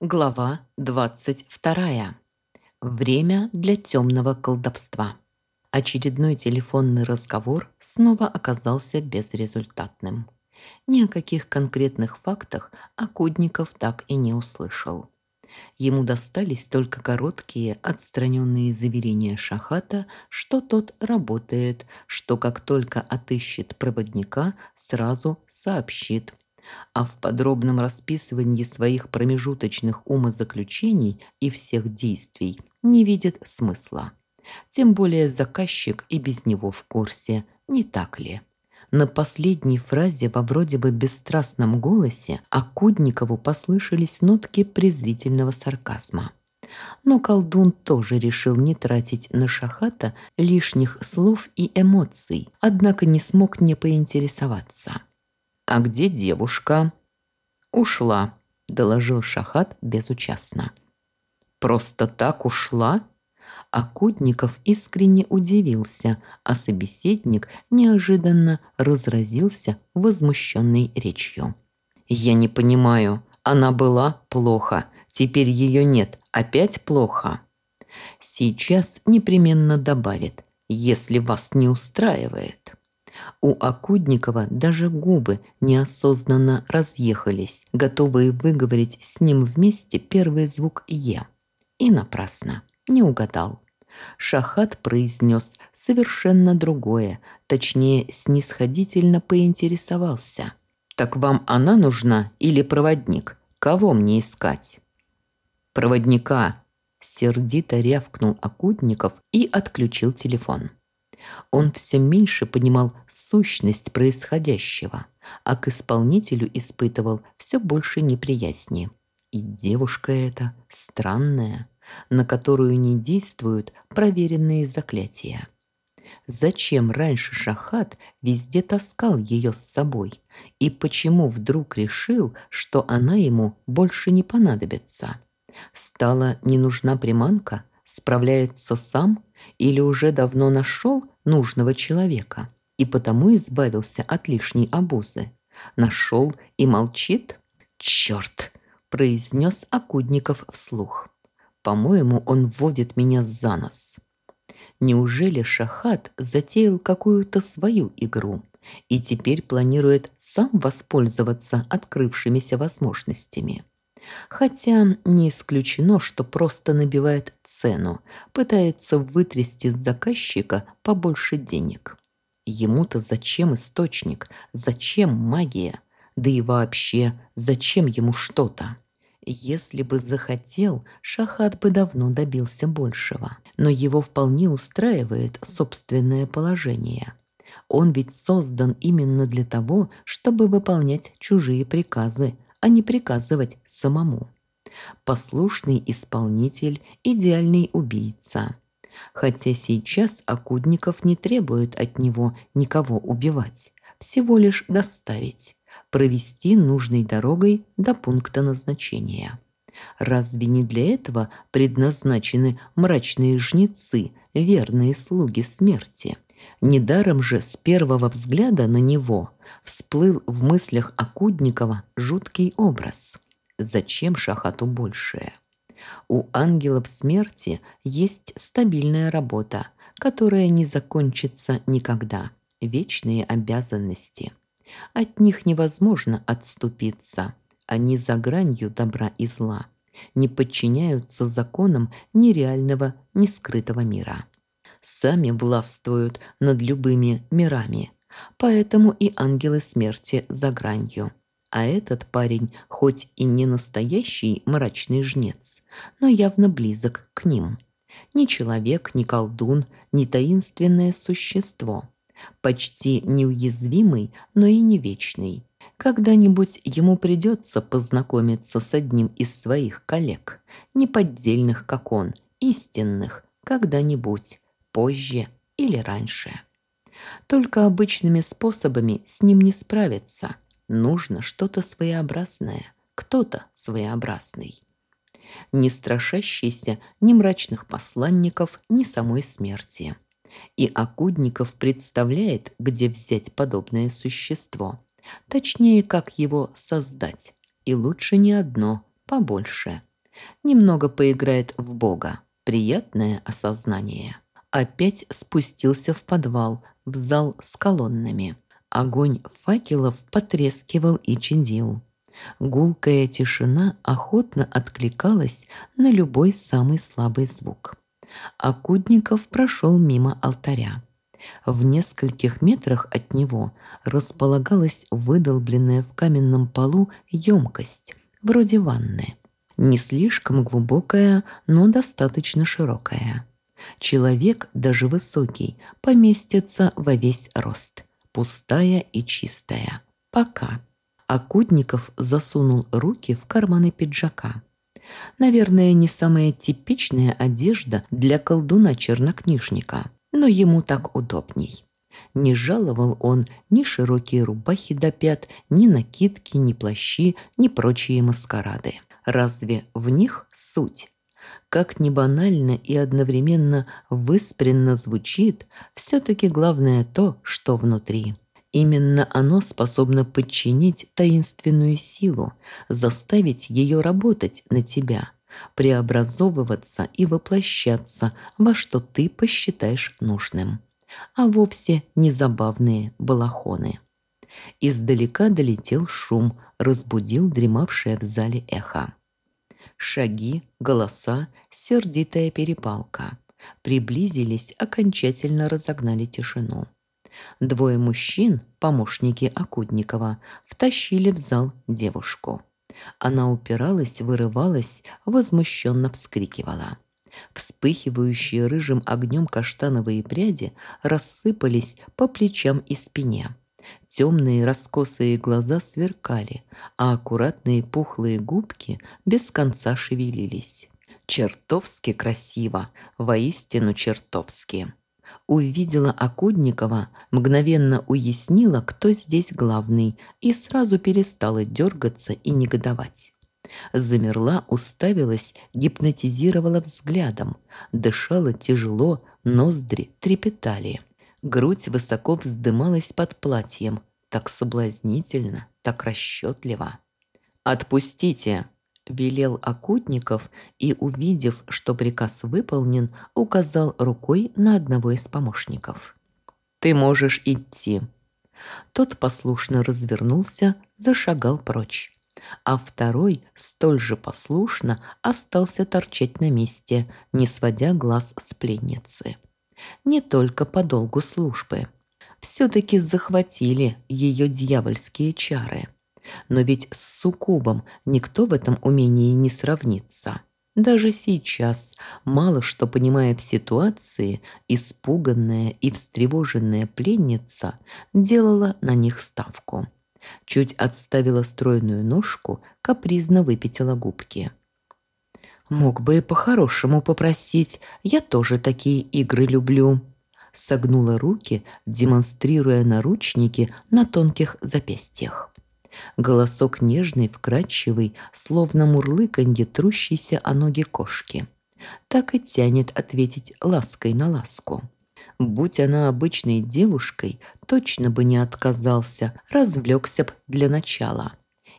Глава 22. Время для темного колдовства. Очередной телефонный разговор снова оказался безрезультатным. Ни о каких конкретных фактах Акудников так и не услышал. Ему достались только короткие отстраненные заверения Шахата, что тот работает, что как только отыщет проводника, сразу сообщит – а в подробном расписывании своих промежуточных умозаключений и всех действий не видит смысла. Тем более заказчик и без него в курсе, не так ли? На последней фразе во вроде бы бесстрастном голосе Акудникову послышались нотки презрительного сарказма. Но колдун тоже решил не тратить на Шахата лишних слов и эмоций, однако не смог не поинтересоваться. «А где девушка?» «Ушла», – доложил Шахат безучастно. «Просто так ушла?» А Кутников искренне удивился, а собеседник неожиданно разразился возмущенной речью. «Я не понимаю, она была плохо, теперь ее нет, опять плохо?» Сейчас непременно добавит, если вас не устраивает. У Акудникова даже губы неосознанно разъехались, готовые выговорить с ним вместе первый звук «е». И напрасно. Не угадал. Шахат произнес совершенно другое, точнее, снисходительно поинтересовался. «Так вам она нужна или проводник? Кого мне искать?» «Проводника!» – сердито рявкнул Акудников и отключил телефон. Он все меньше понимал сущность происходящего, а к исполнителю испытывал все больше неприязни. И девушка эта странная, на которую не действуют проверенные заклятия. Зачем раньше Шахат везде таскал ее с собой? И почему вдруг решил, что она ему больше не понадобится? Стала не нужна приманка? Справляется сам? Или уже давно нашел нужного человека? И потому избавился от лишней обузы. Нашел и молчит? Черт! произнес Акудников вслух. По-моему, он вводит меня за нос. Неужели Шахат затеял какую-то свою игру и теперь планирует сам воспользоваться открывшимися возможностями? Хотя не исключено, что просто набивает цену, пытается вытрясти с заказчика побольше денег. Ему-то зачем источник? Зачем магия? Да и вообще, зачем ему что-то? Если бы захотел, Шахат бы давно добился большего. Но его вполне устраивает собственное положение. Он ведь создан именно для того, чтобы выполнять чужие приказы, а не приказывать самому. Послушный исполнитель – идеальный убийца – хотя сейчас Акудников не требует от него никого убивать, всего лишь доставить, провести нужной дорогой до пункта назначения. Разве не для этого предназначены мрачные жнецы, верные слуги смерти? Недаром же с первого взгляда на него всплыл в мыслях Акудникова жуткий образ. Зачем Шахату большее? У ангелов смерти есть стабильная работа, которая не закончится никогда. Вечные обязанности. От них невозможно отступиться. Они за гранью добра и зла. Не подчиняются законам ни реального, ни скрытого мира. Сами властвуют над любыми мирами. Поэтому и ангелы смерти за гранью. А этот парень, хоть и не настоящий мрачный жнец, но явно близок к ним. Ни человек, ни колдун, ни таинственное существо. Почти неуязвимый, но и не вечный. Когда-нибудь ему придется познакомиться с одним из своих коллег, неподдельных, как он, истинных, когда-нибудь, позже или раньше. Только обычными способами с ним не справиться. Нужно что-то своеобразное, кто-то своеобразный не страшащийся ни мрачных посланников, ни самой смерти. И Акудников представляет, где взять подобное существо. Точнее, как его создать. И лучше не одно, побольше. Немного поиграет в Бога. Приятное осознание. Опять спустился в подвал, в зал с колоннами. Огонь факелов потрескивал и чадил. Гулкая тишина охотно откликалась на любой самый слабый звук. Акудников прошел мимо алтаря. В нескольких метрах от него располагалась выдолбленная в каменном полу емкость, вроде ванны. Не слишком глубокая, но достаточно широкая. Человек, даже высокий, поместится во весь рост. Пустая и чистая. Пока. Акутников засунул руки в карманы пиджака. Наверное, не самая типичная одежда для колдуна-чернокнижника, но ему так удобней. Не жаловал он ни широкие рубахи до пят, ни накидки, ни плащи, ни прочие маскарады. Разве в них суть? Как ни банально и одновременно выспренно звучит, все-таки главное то, что внутри. Именно оно способно подчинить таинственную силу, заставить ее работать на тебя, преобразовываться и воплощаться во что ты посчитаешь нужным. А вовсе не забавные балахоны. Издалека долетел шум, разбудил дремавшее в зале эхо. Шаги, голоса, сердитая перепалка. Приблизились, окончательно разогнали тишину. Двое мужчин, помощники Акудникова, втащили в зал девушку. Она упиралась, вырывалась, возмущенно вскрикивала. Вспыхивающие рыжим огнем каштановые пряди рассыпались по плечам и спине. Темные раскосые глаза сверкали, а аккуратные пухлые губки без конца шевелились. Чертовски красиво, воистину чертовски. Увидела Акудникова, мгновенно уяснила, кто здесь главный, и сразу перестала дергаться и негодовать. Замерла, уставилась, гипнотизировала взглядом, дышала тяжело, ноздри трепетали. Грудь высоко вздымалась под платьем, так соблазнительно, так расчетливо. «Отпустите!» Велел Акутников и, увидев, что приказ выполнен, указал рукой на одного из помощников. «Ты можешь идти». Тот послушно развернулся, зашагал прочь. А второй, столь же послушно, остался торчать на месте, не сводя глаз с пленницы. Не только по долгу службы. Все-таки захватили ее дьявольские чары – но ведь с суккубом никто в этом умении не сравнится. Даже сейчас, мало что понимая в ситуации, испуганная и встревоженная пленница делала на них ставку. Чуть отставила стройную ножку, капризно выпятила губки. «Мог бы и по-хорошему попросить, я тоже такие игры люблю», согнула руки, демонстрируя наручники на тонких запястьях. Голосок нежный, вкрадчивый, словно мурлыканье трущейся о ноги кошки. Так и тянет ответить лаской на ласку. Будь она обычной девушкой, точно бы не отказался, развлекся б для начала.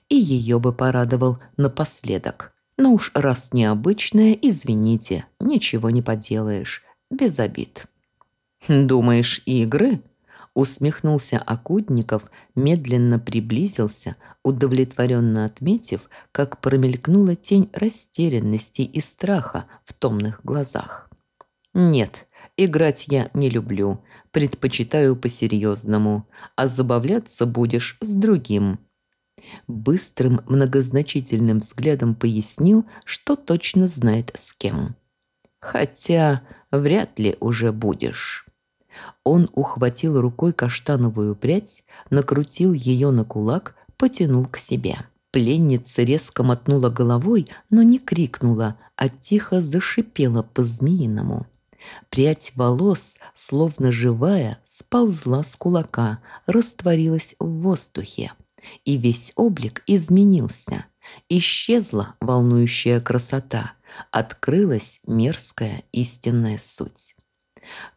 И ее бы порадовал напоследок. Но уж раз необычная, извините, ничего не поделаешь, без обид. «Думаешь, игры?» Усмехнулся Акутников, медленно приблизился, удовлетворенно отметив, как промелькнула тень растерянности и страха в томных глазах. «Нет, играть я не люблю, предпочитаю по-серьезному, а забавляться будешь с другим». Быстрым многозначительным взглядом пояснил, что точно знает с кем. «Хотя вряд ли уже будешь». Он ухватил рукой каштановую прядь, накрутил ее на кулак, потянул к себе. Пленница резко мотнула головой, но не крикнула, а тихо зашипела по-змеиному. Прядь волос, словно живая, сползла с кулака, растворилась в воздухе. И весь облик изменился. Исчезла волнующая красота, открылась мерзкая истинная суть.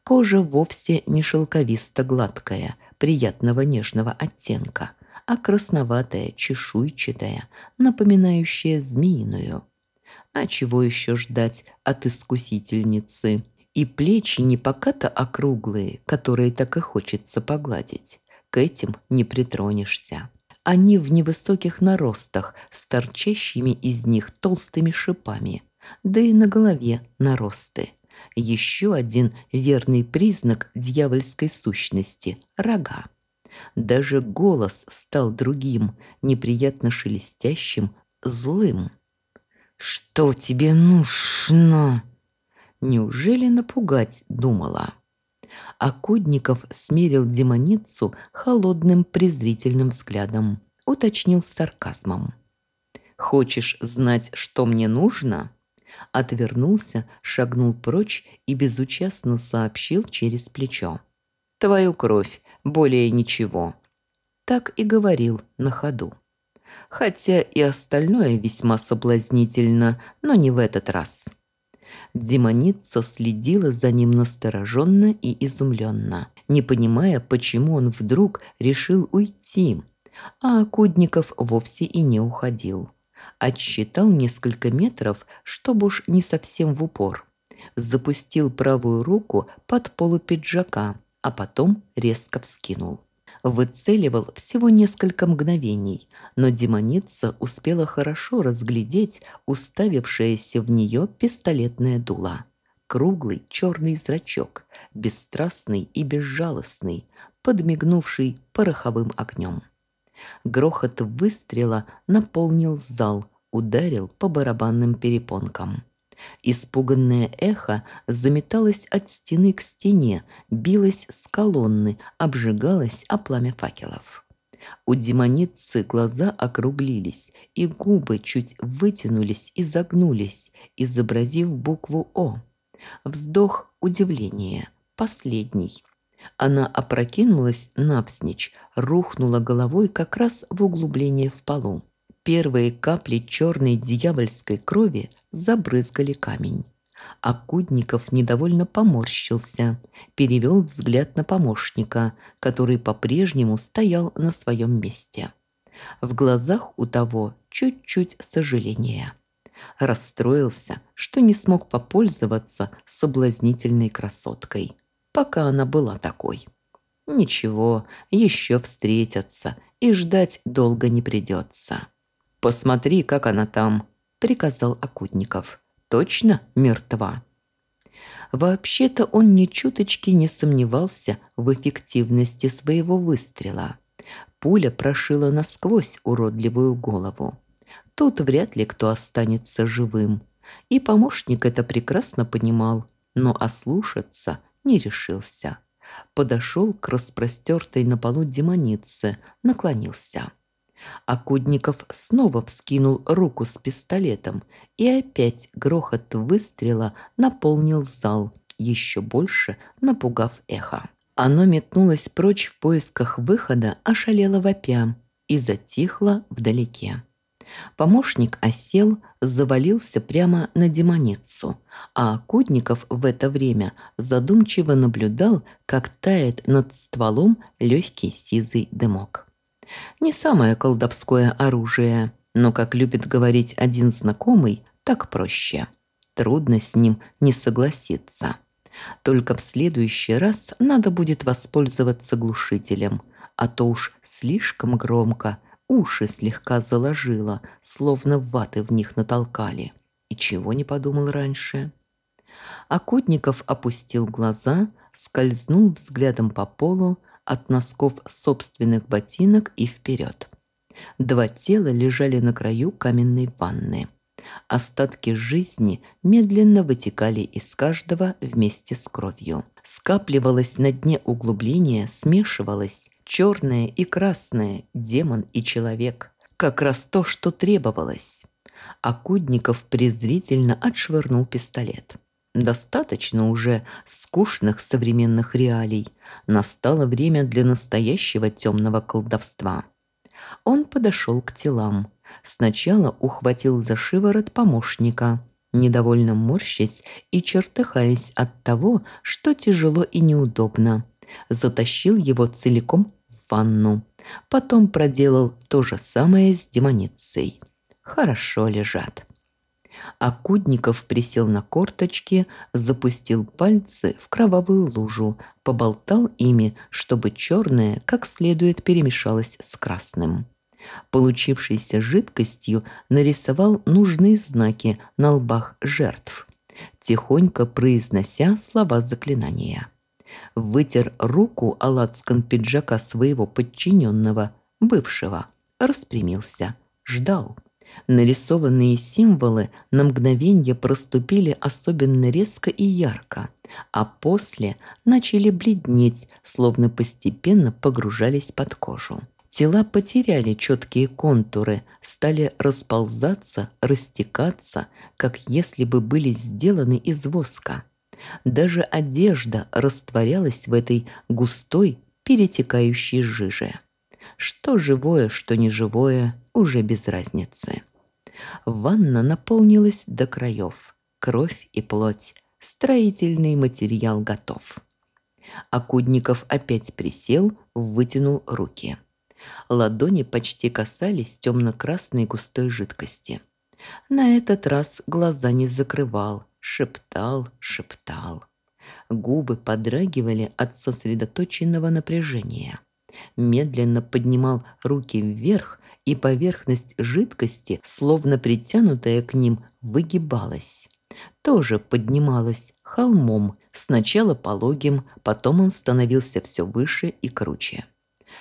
Кожа вовсе не шелковисто-гладкая, приятного нежного оттенка, а красноватая, чешуйчатая, напоминающая змеиную. А чего еще ждать от искусительницы? И плечи не пока-то округлые, которые так и хочется погладить. К этим не притронешься. Они в невысоких наростах, с торчащими из них толстыми шипами. Да и на голове наросты. Еще один верный признак дьявольской сущности – рога. Даже голос стал другим, неприятно шелестящим, злым. «Что тебе нужно?» Неужели напугать думала? А Кудников смерил демоницу холодным презрительным взглядом, уточнил с сарказмом. «Хочешь знать, что мне нужно?» Отвернулся, шагнул прочь и безучастно сообщил через плечо. «Твою кровь, более ничего». Так и говорил на ходу. Хотя и остальное весьма соблазнительно, но не в этот раз. Демоница следила за ним настороженно и изумленно, не понимая, почему он вдруг решил уйти, а Кудников вовсе и не уходил. Отсчитал несколько метров, чтобы уж не совсем в упор. Запустил правую руку под полу пиджака, а потом резко вскинул. Выцеливал всего несколько мгновений, но демоница успела хорошо разглядеть уставившееся в нее пистолетное дуло. Круглый черный зрачок, бесстрастный и безжалостный, подмигнувший пороховым огнем. Грохот выстрела наполнил зал, ударил по барабанным перепонкам. Испуганное эхо заметалось от стены к стене, билось с колонны, обжигалось о пламя факелов. У демоницы глаза округлились, и губы чуть вытянулись и загнулись, изобразив букву «О». Вздох удивления, последний. Она опрокинулась навсничь, рухнула головой как раз в углубление в полу. Первые капли черной дьявольской крови забрызгали камень. А Кудников недовольно поморщился, перевел взгляд на помощника, который по-прежнему стоял на своем месте. В глазах у того чуть-чуть сожаления. Расстроился, что не смог попользоваться соблазнительной красоткой, пока она была такой. Ничего, еще встретятся, и ждать долго не придется. «Посмотри, как она там», – приказал Акутников. «Точно мертва?» Вообще-то он ни чуточки не сомневался в эффективности своего выстрела. Пуля прошила насквозь уродливую голову. Тут вряд ли кто останется живым. И помощник это прекрасно понимал, но ослушаться не решился. Подошел к распростертой на полу демонице, наклонился. Акудников снова вскинул руку с пистолетом, и опять грохот выстрела наполнил зал, еще больше напугав эхо. Оно метнулось прочь в поисках выхода, ошалело вопя и затихло вдалеке. Помощник осел, завалился прямо на демоницу, а Акудников в это время задумчиво наблюдал, как тает над стволом легкий сизый дымок. Не самое колдовское оружие, но, как любит говорить один знакомый, так проще. Трудно с ним не согласиться. Только в следующий раз надо будет воспользоваться глушителем, а то уж слишком громко, уши слегка заложило, словно ваты в них натолкали. И чего не подумал раньше? Акутников опустил глаза, скользнул взглядом по полу, от носков собственных ботинок и вперед. Два тела лежали на краю каменной ванны. Остатки жизни медленно вытекали из каждого вместе с кровью. Скапливалось на дне углубления, смешивалось черное и красное, демон и человек. Как раз то, что требовалось. Акудников презрительно отшвырнул пистолет. Достаточно уже скучных современных реалий. Настало время для настоящего темного колдовства. Он подошел к телам. Сначала ухватил за шиворот помощника, недовольно морщась и чертыхаясь от того, что тяжело и неудобно. Затащил его целиком в ванну. Потом проделал то же самое с демоницей. Хорошо лежат. Акудников присел на корточки, запустил пальцы в кровавую лужу, поболтал ими, чтобы черное как следует перемешалось с красным. Получившейся жидкостью нарисовал нужные знаки на лбах жертв, тихонько произнося слова заклинания. Вытер руку о лацкан пиджака своего подчиненного, бывшего, распрямился, ждал. Нарисованные символы на мгновение проступили особенно резко и ярко, а после начали бледнеть, словно постепенно погружались под кожу. Тела потеряли четкие контуры, стали расползаться, растекаться, как если бы были сделаны из воска. Даже одежда растворялась в этой густой, перетекающей жиже. Что живое, что неживое, уже без разницы. Ванна наполнилась до краев. Кровь и плоть. Строительный материал готов. Акудников опять присел, вытянул руки. Ладони почти касались темно-красной густой жидкости. На этот раз глаза не закрывал, шептал, шептал. Губы подрагивали от сосредоточенного напряжения. Медленно поднимал руки вверх, и поверхность жидкости, словно притянутая к ним, выгибалась. Тоже поднималась холмом, сначала пологим, потом он становился все выше и круче.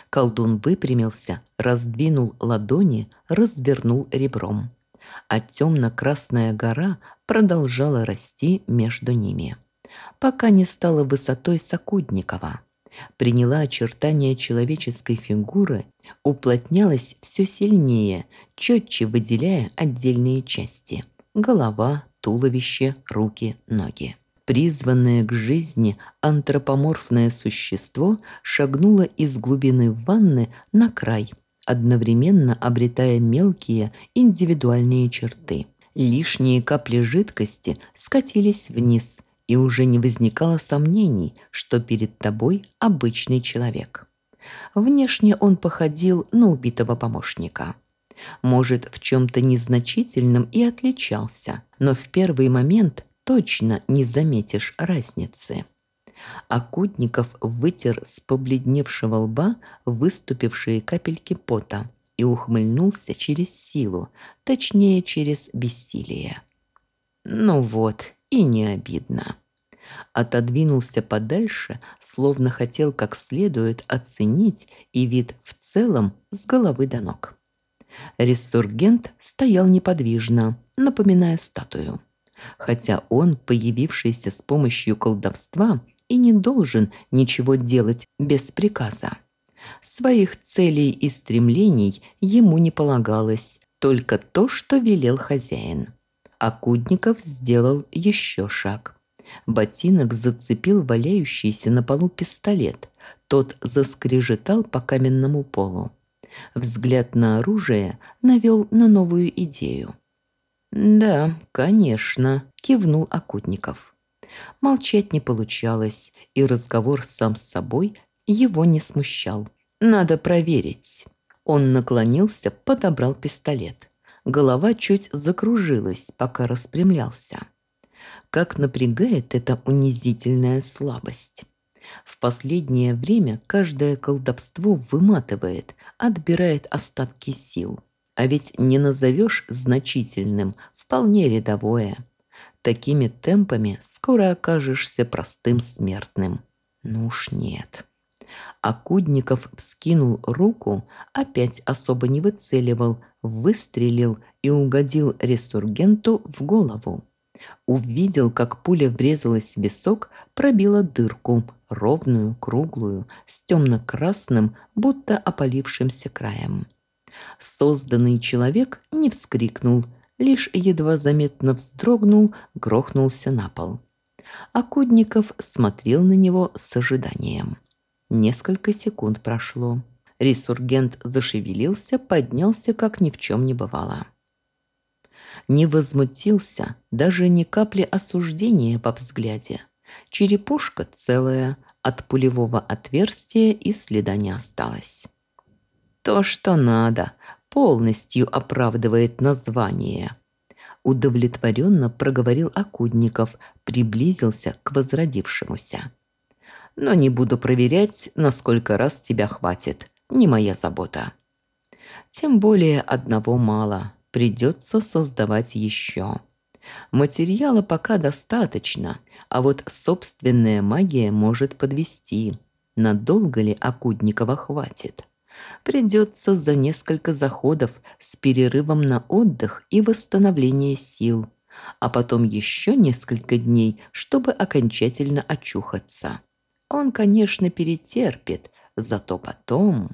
Колдун выпрямился, раздвинул ладони, развернул ребром. А темно-красная гора продолжала расти между ними, пока не стала высотой Сокудникова. Приняла очертания человеческой фигуры, уплотнялась все сильнее, четче выделяя отдельные части – голова, туловище, руки, ноги. Призванное к жизни антропоморфное существо шагнуло из глубины ванны на край, одновременно обретая мелкие индивидуальные черты. Лишние капли жидкости скатились вниз, и уже не возникало сомнений, что перед тобой обычный человек. Внешне он походил на убитого помощника. Может, в чем-то незначительном и отличался, но в первый момент точно не заметишь разницы. Акутников вытер с побледневшего лба выступившие капельки пота и ухмыльнулся через силу, точнее, через бессилие. Ну вот, и не обидно. Отодвинулся подальше, словно хотел как следует оценить и вид в целом с головы до ног. Рессургент стоял неподвижно, напоминая статую хотя он, появившийся с помощью колдовства, и не должен ничего делать без приказа. Своих целей и стремлений ему не полагалось, только то, что велел хозяин. Акудников сделал еще шаг. Ботинок зацепил валяющийся на полу пистолет. Тот заскрежетал по каменному полу. Взгляд на оружие навел на новую идею. «Да, конечно», – кивнул Акутников. Молчать не получалось, и разговор сам с собой его не смущал. «Надо проверить». Он наклонился, подобрал пистолет. Голова чуть закружилась, пока распрямлялся. Как напрягает эта унизительная слабость. В последнее время каждое колдовство выматывает, отбирает остатки сил. А ведь не назовешь значительным, вполне рядовое. Такими темпами скоро окажешься простым смертным. Ну уж нет. Акудников вскинул руку, опять особо не выцеливал, выстрелил и угодил ресургенту в голову. Увидел, как пуля врезалась в висок, пробила дырку, ровную, круглую, с темно-красным, будто опалившимся краем. Созданный человек не вскрикнул, лишь едва заметно вздрогнул, грохнулся на пол. Акудников смотрел на него с ожиданием. Несколько секунд прошло. Ресургент зашевелился, поднялся, как ни в чем не бывало. Не возмутился, даже ни капли осуждения по взгляде. Черепушка целая, от пулевого отверстия и следа не осталось. То, что надо, полностью оправдывает название. Удовлетворенно проговорил Акудников, приблизился к возродившемуся. «Но не буду проверять, насколько раз тебя хватит. Не моя забота». Тем более одного мало, придется создавать еще. Материала пока достаточно, а вот собственная магия может подвести. Надолго ли Акудникова хватит? Придется за несколько заходов с перерывом на отдых и восстановление сил, а потом еще несколько дней, чтобы окончательно очухаться. Он, конечно, перетерпит, зато потом...